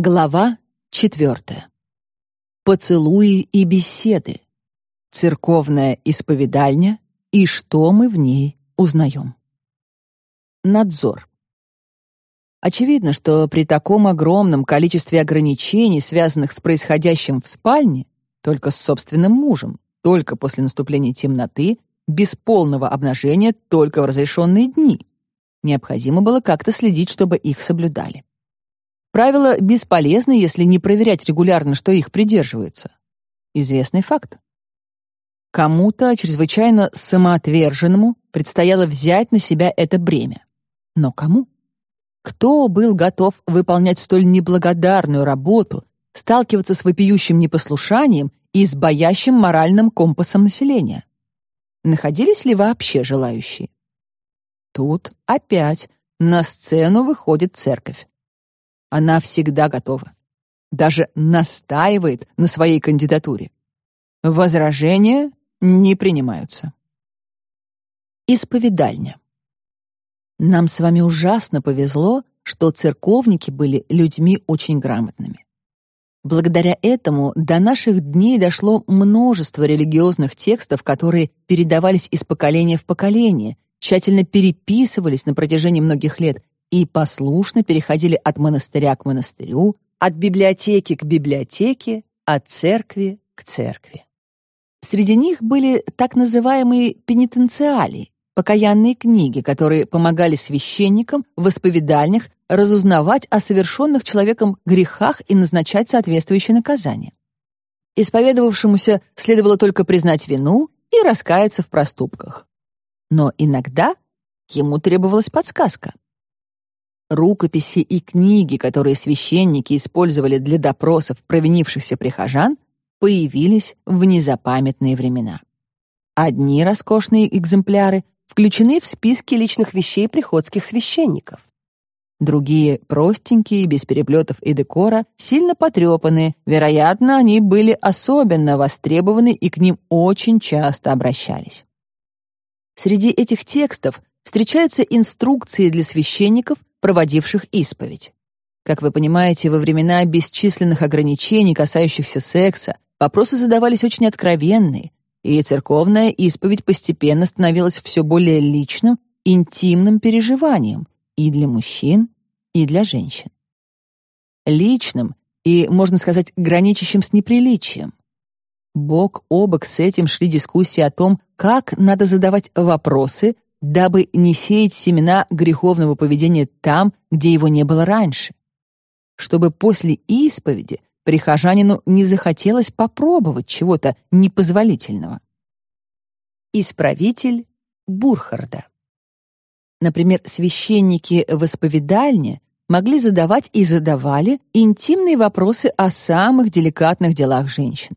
Глава четвертая. Поцелуи и беседы. Церковная исповедальня и что мы в ней узнаем. Надзор. Очевидно, что при таком огромном количестве ограничений, связанных с происходящим в спальне, только с собственным мужем, только после наступления темноты, без полного обнажения только в разрешенные дни, необходимо было как-то следить, чтобы их соблюдали. Правила бесполезны, если не проверять регулярно, что их придерживаются. Известный факт. Кому-то, чрезвычайно самоотверженному, предстояло взять на себя это бремя. Но кому? Кто был готов выполнять столь неблагодарную работу, сталкиваться с вопиющим непослушанием и с боящим моральным компасом населения? Находились ли вообще желающие? Тут опять на сцену выходит церковь. Она всегда готова. Даже настаивает на своей кандидатуре. Возражения не принимаются. Исповедальня. Нам с вами ужасно повезло, что церковники были людьми очень грамотными. Благодаря этому до наших дней дошло множество религиозных текстов, которые передавались из поколения в поколение, тщательно переписывались на протяжении многих лет и послушно переходили от монастыря к монастырю, от библиотеки к библиотеке, от церкви к церкви. Среди них были так называемые пенитенциалии, покаянные книги, которые помогали священникам в исповедальнях разузнавать о совершенных человеком грехах и назначать соответствующие наказания. Исповедовавшемуся следовало только признать вину и раскаяться в проступках. Но иногда ему требовалась подсказка. Рукописи и книги, которые священники использовали для допросов провинившихся прихожан, появились в незапамятные времена. Одни роскошные экземпляры включены в списки личных вещей приходских священников. Другие, простенькие, без переплетов и декора, сильно потрепанные, вероятно, они были особенно востребованы и к ним очень часто обращались. Среди этих текстов встречаются инструкции для священников проводивших исповедь. Как вы понимаете, во времена бесчисленных ограничений, касающихся секса, вопросы задавались очень откровенные, и церковная исповедь постепенно становилась все более личным, интимным переживанием и для мужчин, и для женщин. Личным и, можно сказать, граничащим с неприличием. Бок о бок с этим шли дискуссии о том, как надо задавать вопросы, дабы не сеять семена греховного поведения там, где его не было раньше. Чтобы после исповеди прихожанину не захотелось попробовать чего-то непозволительного. Исправитель Бурхарда. Например, священники в исповедальне могли задавать и задавали интимные вопросы о самых деликатных делах женщин.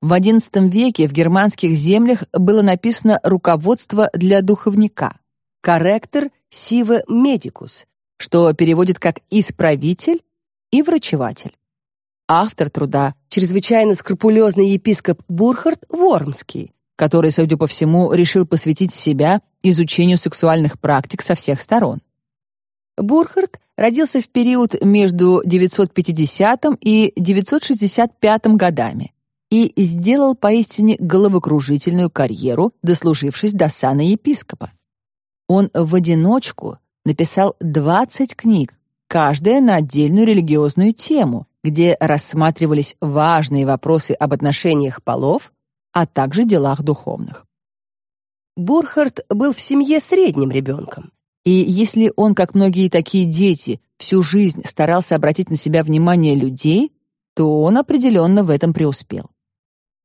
В XI веке в германских землях было написано руководство для духовника «Корректор сиве медикус», что переводит как «исправитель» и «врачеватель». Автор труда — чрезвычайно скрупулезный епископ Бурхард Вормский, который, судя по всему, решил посвятить себя изучению сексуальных практик со всех сторон. Бурхард родился в период между 950 и 965 годами и сделал поистине головокружительную карьеру, дослужившись до сана епископа. Он в одиночку написал 20 книг, каждая на отдельную религиозную тему, где рассматривались важные вопросы об отношениях полов, а также делах духовных. Бурхард был в семье средним ребенком. И если он, как многие такие дети, всю жизнь старался обратить на себя внимание людей, то он определенно в этом преуспел.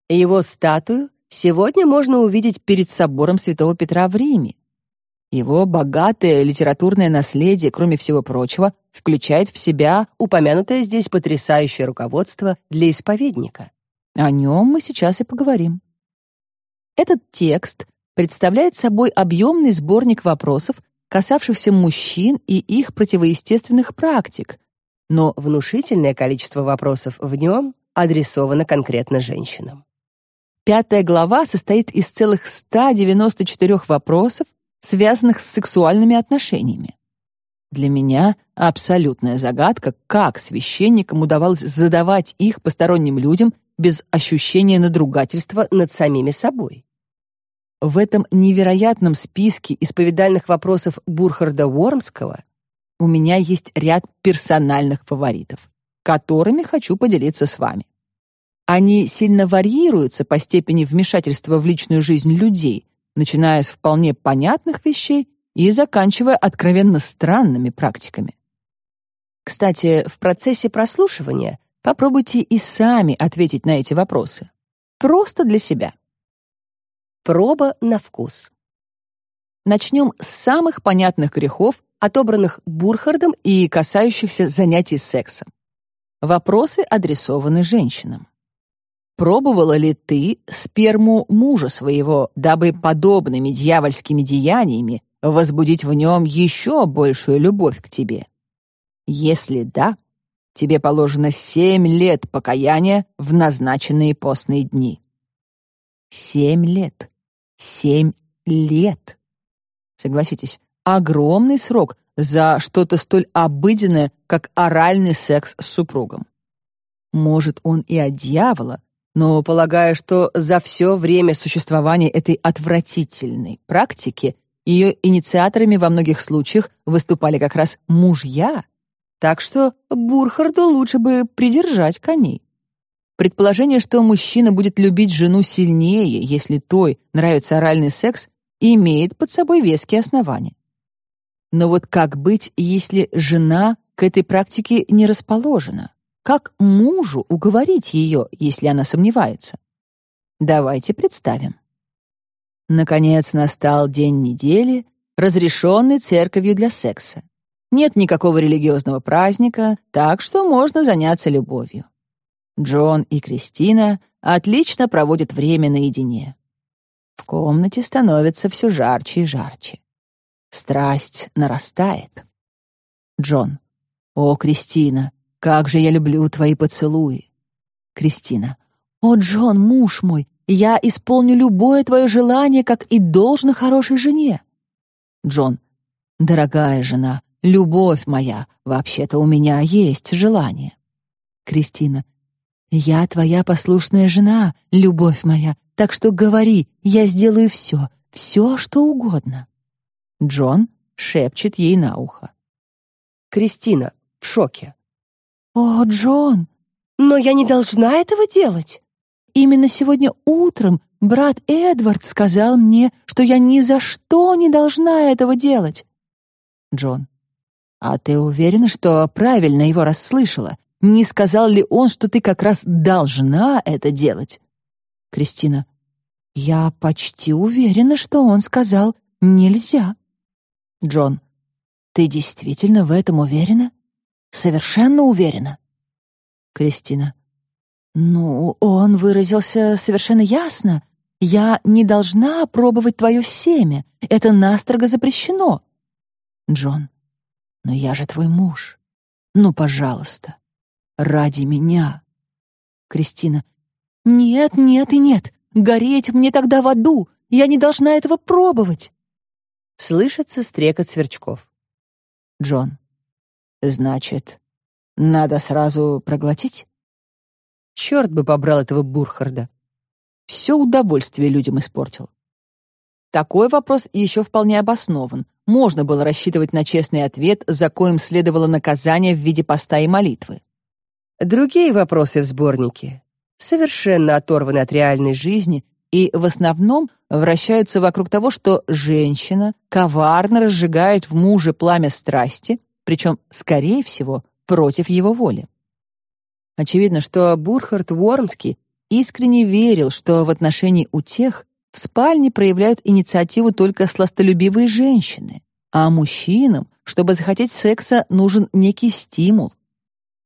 Его статую сегодня можно увидеть перед собором Святого Петра в Риме. Его богатое литературное наследие, кроме всего прочего, включает в себя упомянутое здесь потрясающее руководство для исповедника. О нем мы сейчас и поговорим. Этот текст представляет собой объемный сборник вопросов, касавшихся мужчин и их противоестественных практик, но внушительное количество вопросов в нем адресовано конкретно женщинам. Пятая глава состоит из целых 194 вопросов, связанных с сексуальными отношениями. Для меня абсолютная загадка, как священникам удавалось задавать их посторонним людям без ощущения надругательства над самими собой. В этом невероятном списке исповедальных вопросов Бурхарда Уормского у меня есть ряд персональных фаворитов, которыми хочу поделиться с вами. Они сильно варьируются по степени вмешательства в личную жизнь людей, начиная с вполне понятных вещей и заканчивая откровенно странными практиками. Кстати, в процессе прослушивания попробуйте и сами ответить на эти вопросы. Просто для себя. Проба на вкус. Начнем с самых понятных грехов, отобранных Бурхардом и касающихся занятий сексом. Вопросы адресованы женщинам. Пробовала ли ты сперму мужа своего, дабы подобными дьявольскими деяниями возбудить в нем еще большую любовь к тебе? Если да, тебе положено семь лет покаяния в назначенные постные дни. Семь лет. Семь лет. Согласитесь, огромный срок за что-то столь обыденное, как оральный секс с супругом. Может, он и от дьявола, но полагаю, что за все время существования этой отвратительной практики ее инициаторами во многих случаях выступали как раз мужья, так что Бурхарду лучше бы придержать коней. Предположение, что мужчина будет любить жену сильнее, если той нравится оральный секс, имеет под собой веские основания. Но вот как быть, если жена к этой практике не расположена? Как мужу уговорить ее, если она сомневается? Давайте представим. Наконец настал день недели, разрешенный церковью для секса. Нет никакого религиозного праздника, так что можно заняться любовью. Джон и Кристина отлично проводят время наедине. В комнате становится все жарче и жарче. Страсть нарастает. Джон. «О, Кристина, как же я люблю твои поцелуи!» Кристина. «О, Джон, муж мой, я исполню любое твое желание, как и должно хорошей жене». Джон. «Дорогая жена, любовь моя, вообще-то у меня есть желание». Кристина. «Я твоя послушная жена, любовь моя, так что говори, я сделаю все, все, что угодно». Джон шепчет ей на ухо. Кристина в шоке. «О, Джон, но я не должна этого делать!» Именно сегодня утром брат Эдвард сказал мне, что я ни за что не должна этого делать. Джон. А ты уверена, что правильно его расслышала? Не сказал ли он, что ты как раз должна это делать? Кристина. Я почти уверена, что он сказал «нельзя». Джон. Ты действительно в этом уверена? Совершенно уверена? Кристина. Ну, он выразился совершенно ясно. Я не должна пробовать твое семя. Это настрого запрещено. Джон. Но я же твой муж. Ну, пожалуйста. Ради меня. Кристина. Нет, нет и нет. Гореть мне тогда в аду. Я не должна этого пробовать. Слышится стрекот сверчков. Джон. Значит, надо сразу проглотить? Черт бы побрал этого Бурхарда. Все удовольствие людям испортил. Такой вопрос еще вполне обоснован. Можно было рассчитывать на честный ответ, за коим следовало наказание в виде поста и молитвы. Другие вопросы в сборнике совершенно оторваны от реальной жизни и в основном вращаются вокруг того, что женщина коварно разжигает в муже пламя страсти, причем, скорее всего, против его воли. Очевидно, что Бурхард Уормский искренне верил, что в отношении утех в спальне проявляют инициативу только сластолюбивые женщины, а мужчинам, чтобы захотеть секса, нужен некий стимул.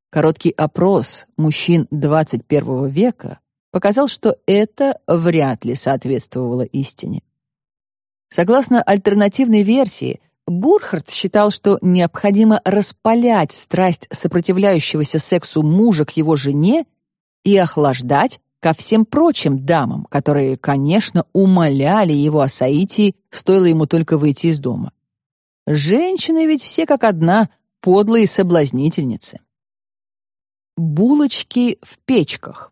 Короткий опрос мужчин 21 века показал, что это вряд ли соответствовало истине. Согласно альтернативной версии, Бурхард считал, что необходимо распалять страсть сопротивляющегося сексу мужа к его жене и охлаждать ко всем прочим дамам, которые, конечно, умоляли его о соитии, стоило ему только выйти из дома. Женщины ведь все как одна, подлые соблазнительницы. Булочки в печках.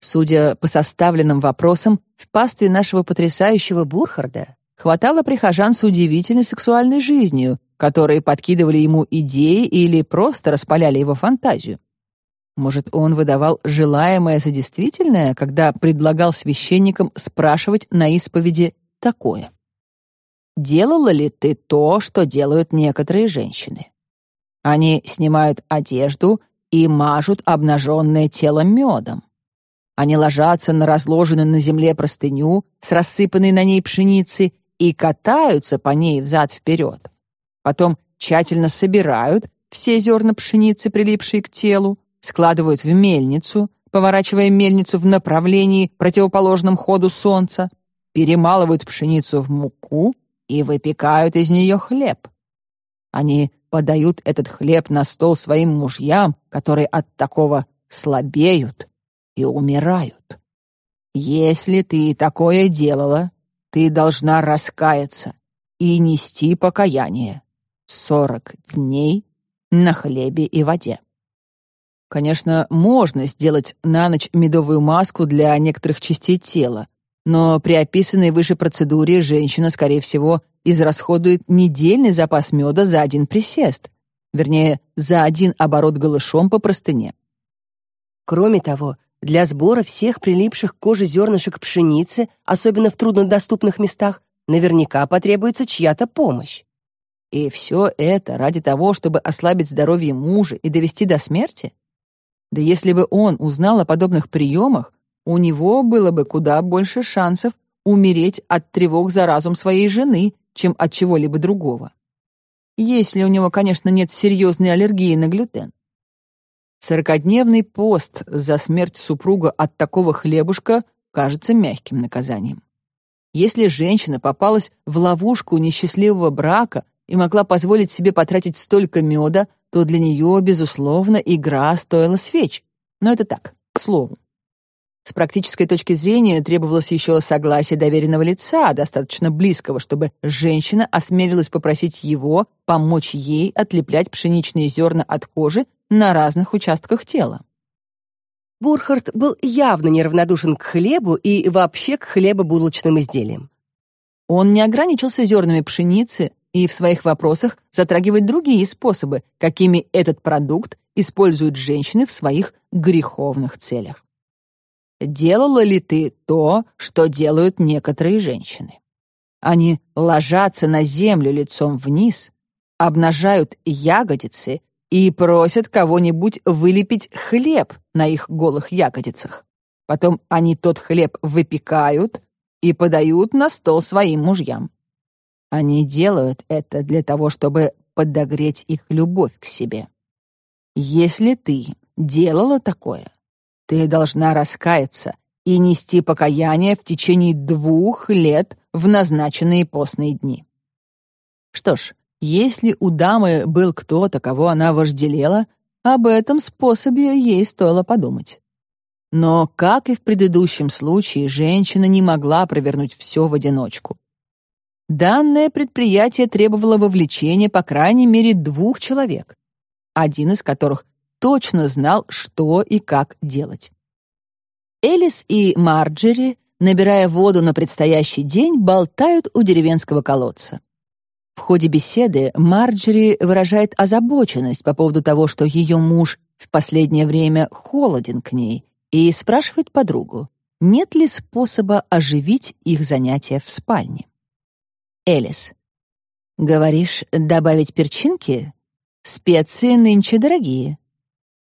Судя по составленным вопросам, в пастве нашего потрясающего Бурхарда хватало прихожан с удивительной сексуальной жизнью, которые подкидывали ему идеи или просто распаляли его фантазию. Может, он выдавал желаемое за действительное, когда предлагал священникам спрашивать на исповеди такое. «Делала ли ты то, что делают некоторые женщины?» Они снимают одежду и мажут обнаженное тело медом. Они ложатся на разложенную на земле простыню с рассыпанной на ней пшеницей и катаются по ней взад-вперед. Потом тщательно собирают все зерна пшеницы, прилипшие к телу, складывают в мельницу, поворачивая мельницу в направлении, противоположном ходу солнца, перемалывают пшеницу в муку и выпекают из нее хлеб. Они подают этот хлеб на стол своим мужьям, которые от такого слабеют и умирают. Если ты такое делала, ты должна раскаяться и нести покаяние. Сорок дней на хлебе и воде. Конечно, можно сделать на ночь медовую маску для некоторых частей тела, но при описанной выше процедуре женщина, скорее всего, израсходует недельный запас меда за один присест, вернее, за один оборот голышом по простыне. Кроме того, для сбора всех прилипших к коже зернышек пшеницы, особенно в труднодоступных местах, наверняка потребуется чья-то помощь. И все это ради того, чтобы ослабить здоровье мужа и довести до смерти? Да если бы он узнал о подобных приемах, у него было бы куда больше шансов умереть от тревог за разум своей жены, чем от чего-либо другого. Если у него, конечно, нет серьезной аллергии на глютен. Сорокодневный пост за смерть супруга от такого хлебушка кажется мягким наказанием. Если женщина попалась в ловушку несчастливого брака и могла позволить себе потратить столько меда, то для нее, безусловно, игра стоила свеч. Но это так, к слову. С практической точки зрения требовалось еще согласие доверенного лица, достаточно близкого, чтобы женщина осмелилась попросить его помочь ей отлеплять пшеничные зерна от кожи на разных участках тела. Бурхард был явно неравнодушен к хлебу и вообще к хлебобулочным изделиям. Он не ограничился зернами пшеницы и в своих вопросах затрагивает другие способы, какими этот продукт используют женщины в своих греховных целях. Делала ли ты то, что делают некоторые женщины? Они ложатся на землю лицом вниз, обнажают ягодицы и просят кого-нибудь вылепить хлеб на их голых ягодицах. Потом они тот хлеб выпекают и подают на стол своим мужьям. Они делают это для того, чтобы подогреть их любовь к себе. Если ты делала такое, ты должна раскаяться и нести покаяние в течение двух лет в назначенные постные дни. Что ж, если у дамы был кто-то, кого она вожделела, об этом способе ей стоило подумать. Но, как и в предыдущем случае, женщина не могла провернуть все в одиночку. Данное предприятие требовало вовлечения по крайней мере двух человек, один из которых точно знал, что и как делать. Элис и Марджери, набирая воду на предстоящий день, болтают у деревенского колодца. В ходе беседы Марджери выражает озабоченность по поводу того, что ее муж в последнее время холоден к ней, и спрашивает подругу, нет ли способа оживить их занятия в спальне. Элис. «Говоришь, добавить перчинки? Специи нынче дорогие.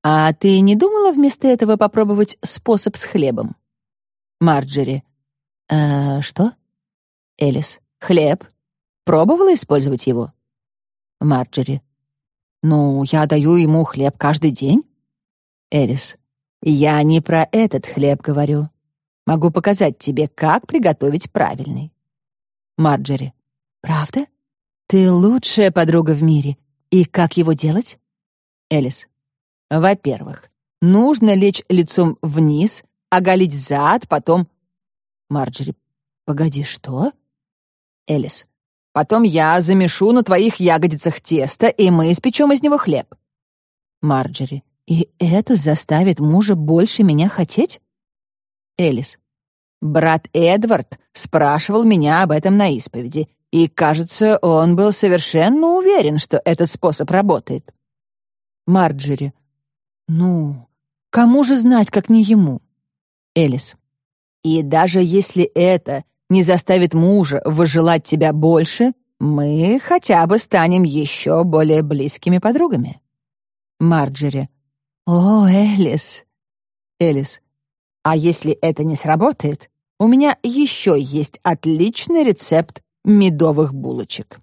А ты не думала вместо этого попробовать способ с хлебом? Марджери. «Э, что? Элис. Хлеб. Пробовала использовать его? Марджери. Ну, я даю ему хлеб каждый день. Элис. Я не про этот хлеб говорю. Могу показать тебе, как приготовить правильный. Марджери. Правда? Ты лучшая подруга в мире. И как его делать? Элис. Во-первых, нужно лечь лицом вниз, оголить зад, потом... Марджери, погоди, что? Элис, Потом я замешу на твоих ягодицах тесто, и мы испечем из него хлеб». Марджери. «И это заставит мужа больше меня хотеть?» Элис. «Брат Эдвард спрашивал меня об этом на исповеди, и, кажется, он был совершенно уверен, что этот способ работает». Марджери. «Ну, кому же знать, как не ему?» Элис. «И даже если это не заставит мужа выжелать тебя больше, мы хотя бы станем еще более близкими подругами». Марджери. «О, Элис!» Элис. «А если это не сработает, у меня еще есть отличный рецепт медовых булочек».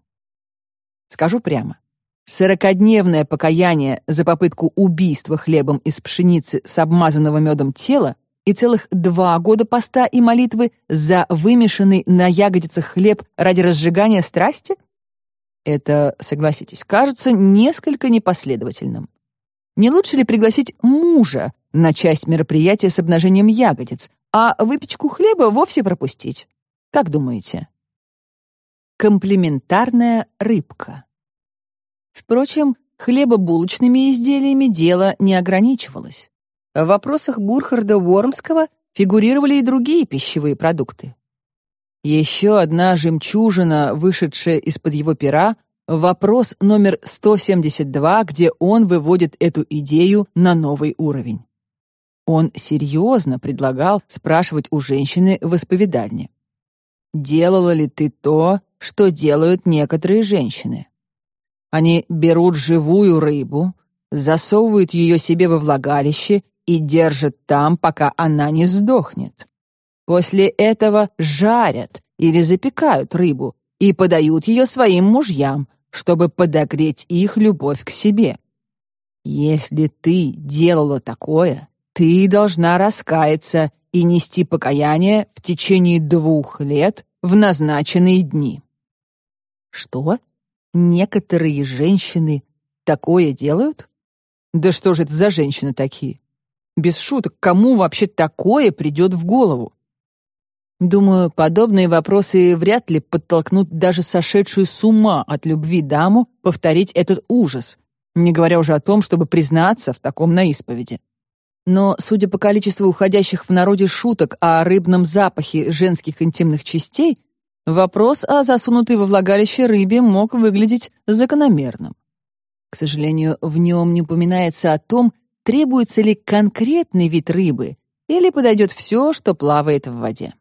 Скажу прямо. Сорокодневное покаяние за попытку убийства хлебом из пшеницы с обмазанного медом тела и целых два года поста и молитвы за вымешанный на ягодицах хлеб ради разжигания страсти? Это, согласитесь, кажется несколько непоследовательным. Не лучше ли пригласить мужа на часть мероприятия с обнажением ягодиц, а выпечку хлеба вовсе пропустить? Как думаете? Комплементарная рыбка. Впрочем, хлебобулочными изделиями дело не ограничивалось. В вопросах Бурхарда Уормского фигурировали и другие пищевые продукты. Еще одна жемчужина, вышедшая из-под его пера, вопрос номер 172, где он выводит эту идею на новый уровень. Он серьезно предлагал спрашивать у женщины в исповедальне. «Делала ли ты то, что делают некоторые женщины?» Они берут живую рыбу, засовывают ее себе во влагалище и держат там, пока она не сдохнет. После этого жарят или запекают рыбу и подают ее своим мужьям, чтобы подогреть их любовь к себе. Если ты делала такое, ты должна раскаяться и нести покаяние в течение двух лет в назначенные дни. Что? Некоторые женщины такое делают? Да что же это за женщины такие? Без шуток, кому вообще такое придет в голову? Думаю, подобные вопросы вряд ли подтолкнут даже сошедшую с ума от любви даму повторить этот ужас, не говоря уже о том, чтобы признаться в таком на исповеди. Но, судя по количеству уходящих в народе шуток о рыбном запахе женских интимных частей, Вопрос о засунутой во влагалище рыбе мог выглядеть закономерным. К сожалению, в нем не упоминается о том, требуется ли конкретный вид рыбы или подойдет все, что плавает в воде.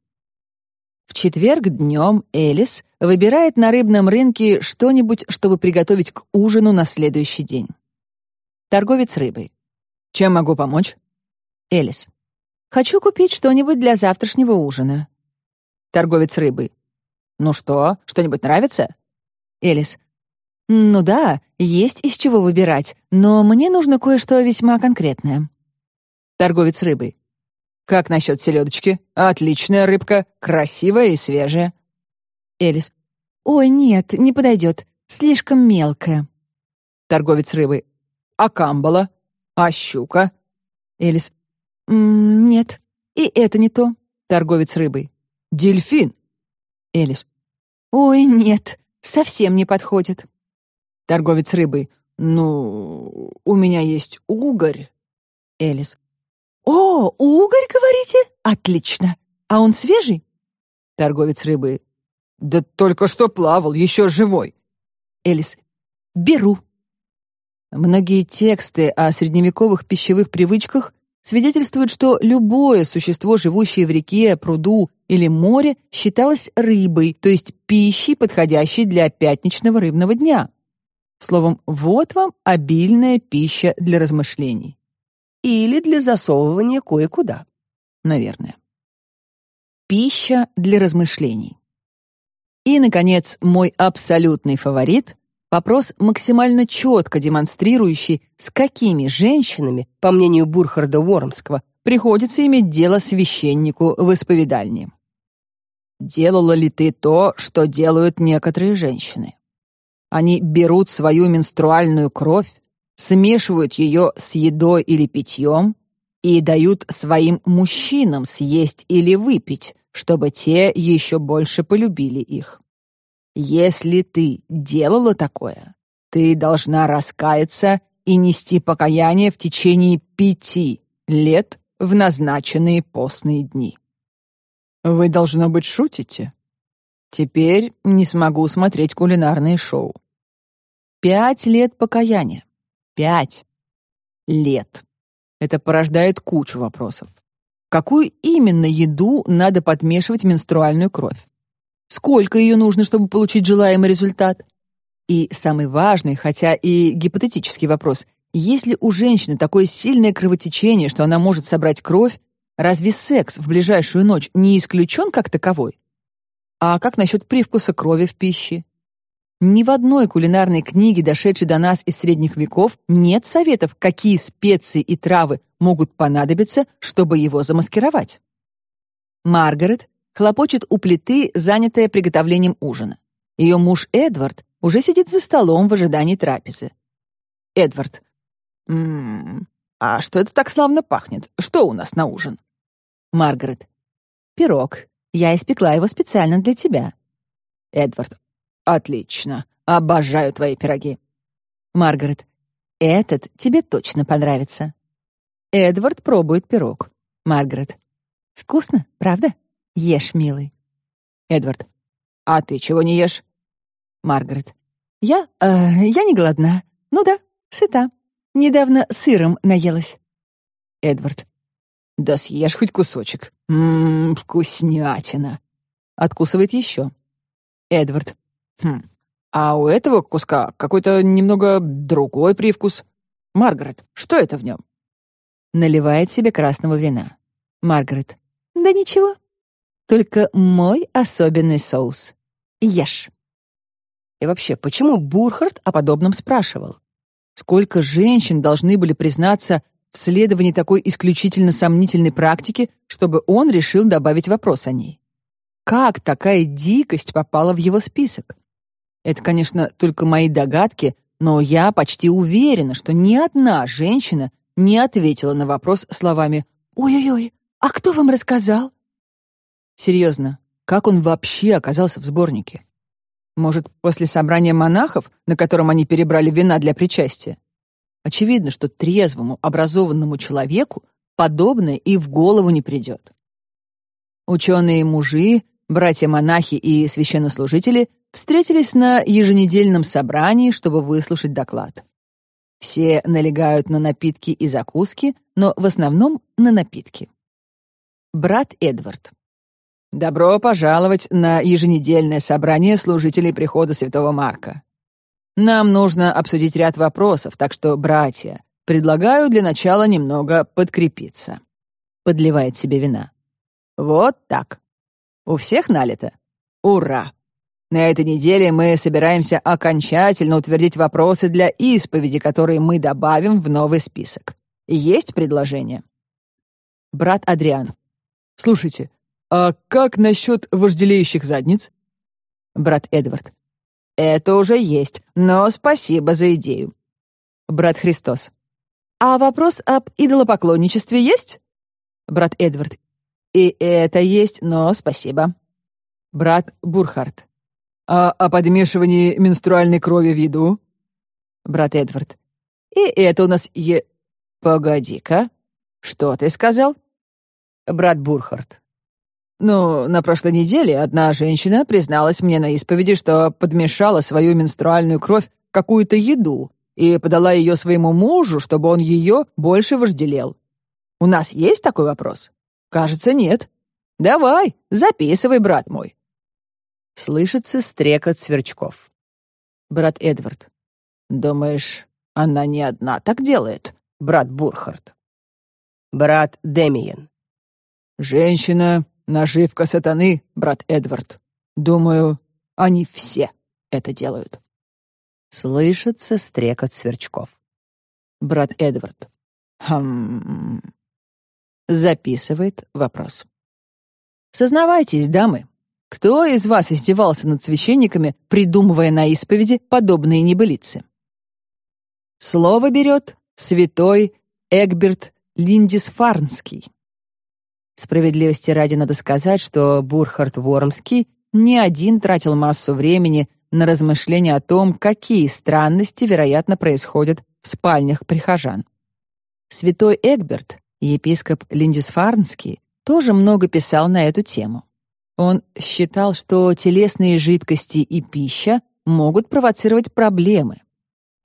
В четверг днем Элис выбирает на рыбном рынке что-нибудь, чтобы приготовить к ужину на следующий день. Торговец рыбой. Чем могу помочь? Элис. Хочу купить что-нибудь для завтрашнего ужина. Торговец рыбой. «Ну что, что-нибудь нравится?» Элис. «Ну да, есть из чего выбирать, но мне нужно кое-что весьма конкретное». Торговец рыбой. «Как насчет селедочки? Отличная рыбка, красивая и свежая». Элис. «Ой, нет, не подойдет, слишком мелкая». Торговец рыбой. «А камбала? А щука?» Элис. «Нет, и это не то». Торговец рыбой. «Дельфин? Элис. «Ой, нет, совсем не подходит». Торговец рыбой. «Ну, у меня есть угорь». Элис. «О, угорь, говорите? Отлично. А он свежий?» Торговец рыбой. «Да только что плавал, еще живой». Элис. «Беру». Многие тексты о средневековых пищевых привычках свидетельствуют, что любое существо, живущее в реке, пруду или море, считалось рыбой, то есть пищей, подходящей для пятничного рыбного дня. Словом, вот вам обильная пища для размышлений. Или для засовывания кое-куда. Наверное. Пища для размышлений. И, наконец, мой абсолютный фаворит Вопрос, максимально четко демонстрирующий, с какими женщинами, по мнению Бурхарда Уормского, приходится иметь дело священнику в исповедальне. Делала ли ты то, что делают некоторые женщины? Они берут свою менструальную кровь, смешивают ее с едой или питьем и дают своим мужчинам съесть или выпить, чтобы те еще больше полюбили их. Если ты делала такое, ты должна раскаяться и нести покаяние в течение пяти лет в назначенные постные дни. Вы, должно быть, шутите. Теперь не смогу смотреть кулинарные шоу. Пять лет покаяния. Пять лет. Это порождает кучу вопросов. Какую именно еду надо подмешивать в менструальную кровь? Сколько ее нужно, чтобы получить желаемый результат? И самый важный, хотя и гипотетический вопрос, если у женщины такое сильное кровотечение, что она может собрать кровь, разве секс в ближайшую ночь не исключен как таковой? А как насчет привкуса крови в пище? Ни в одной кулинарной книге, дошедшей до нас из средних веков, нет советов, какие специи и травы могут понадобиться, чтобы его замаскировать. Маргарет хлопочет у плиты, занятая приготовлением ужина. Ее муж Эдвард уже сидит за столом в ожидании трапезы. Эдвард. «М-м, а что это так славно пахнет? Что у нас на ужин?» Маргарет. «Пирог. Я испекла его специально для тебя». Эдвард. «Отлично. Обожаю твои пироги». Маргарет. «Этот тебе точно понравится». Эдвард пробует пирог. Маргарет. «Вкусно, правда? Ешь, милый». Эдвард. «А ты чего не ешь?» Маргарет. «Я... Э, я не голодна. Ну да, сыта. Недавно сыром наелась». Эдвард. «Да съешь хоть кусочек. Ммм, вкуснятина». Откусывает еще. Эдвард. «Хм, а у этого куска какой-то немного другой привкус. Маргарет, что это в нем?» Наливает себе красного вина. Маргарет. «Да ничего. Только мой особенный соус. Ешь». И вообще, почему Бурхард о подобном спрашивал? Сколько женщин должны были признаться в следовании такой исключительно сомнительной практики, чтобы он решил добавить вопрос о ней? Как такая дикость попала в его список? Это, конечно, только мои догадки, но я почти уверена, что ни одна женщина не ответила на вопрос словами «Ой-ой-ой, а кто вам рассказал?» Серьезно, как он вообще оказался в сборнике? Может, после собрания монахов, на котором они перебрали вина для причастия? Очевидно, что трезвому, образованному человеку подобное и в голову не придет. Ученые-мужи, братья-монахи и священнослужители встретились на еженедельном собрании, чтобы выслушать доклад. Все налегают на напитки и закуски, но в основном на напитки. Брат Эдвард. Добро пожаловать на еженедельное собрание служителей прихода Святого Марка. Нам нужно обсудить ряд вопросов, так что, братья, предлагаю для начала немного подкрепиться. Подливает себе вина. Вот так. У всех налито? Ура! На этой неделе мы собираемся окончательно утвердить вопросы для исповеди, которые мы добавим в новый список. Есть предложение? Брат Адриан. Слушайте, «А как насчет вожделеющих задниц?» Брат Эдвард. «Это уже есть, но спасибо за идею». Брат Христос. «А вопрос об идолопоклонничестве есть?» Брат Эдвард. «И это есть, но спасибо». Брат Бурхард. «А о подмешивании менструальной крови в еду?» Брат Эдвард. «И это у нас е... Погоди-ка, что ты сказал?» Брат Бурхард. Ну, на прошлой неделе одна женщина призналась мне на исповеди, что подмешала свою менструальную кровь в какую-то еду и подала ее своему мужу, чтобы он ее больше вожделел. У нас есть такой вопрос? Кажется, нет. Давай, записывай, брат мой. Слышится стрекот сверчков. Брат Эдвард. Думаешь, она не одна так делает, брат Бурхард? Брат Демиен. Женщина, Наживка сатаны, брат Эдвард. Думаю, они все это делают. Слышится стрекот сверчков. Брат Эдвард. Хм. Записывает вопрос. Сознавайтесь, дамы, кто из вас издевался над священниками, придумывая на исповеди подобные небылицы? Слово берет святой Эгберт Линдисфарнский. Справедливости ради надо сказать, что Бурхард Вормский ни один тратил массу времени на размышления о том, какие странности, вероятно, происходят в спальнях прихожан. Святой Эгберт, епископ Линдисфарнский, тоже много писал на эту тему. Он считал, что телесные жидкости и пища могут провоцировать проблемы.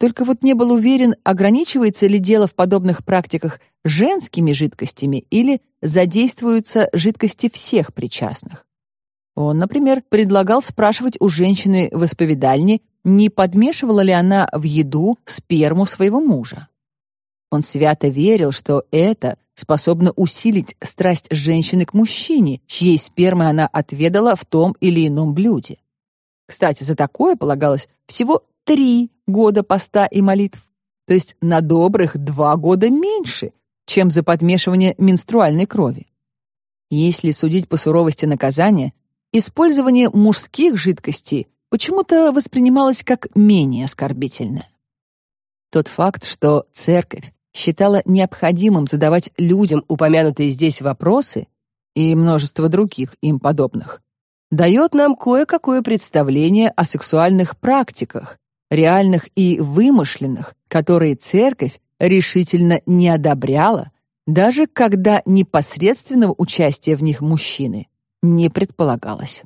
Только вот не был уверен, ограничивается ли дело в подобных практиках женскими жидкостями или задействуются жидкости всех причастных. Он, например, предлагал спрашивать у женщины в исповедальне, не подмешивала ли она в еду сперму своего мужа. Он свято верил, что это способно усилить страсть женщины к мужчине, чьей спермы она отведала в том или ином блюде. Кстати, за такое полагалось всего три года поста и молитв, то есть на добрых два года меньше, чем за подмешивание менструальной крови. Если судить по суровости наказания, использование мужских жидкостей почему-то воспринималось как менее оскорбительное. Тот факт, что церковь считала необходимым задавать людям упомянутые здесь вопросы и множество других им подобных, дает нам кое-какое представление о сексуальных практиках, реальных и вымышленных, которые церковь решительно не одобряла, даже когда непосредственного участия в них мужчины не предполагалось.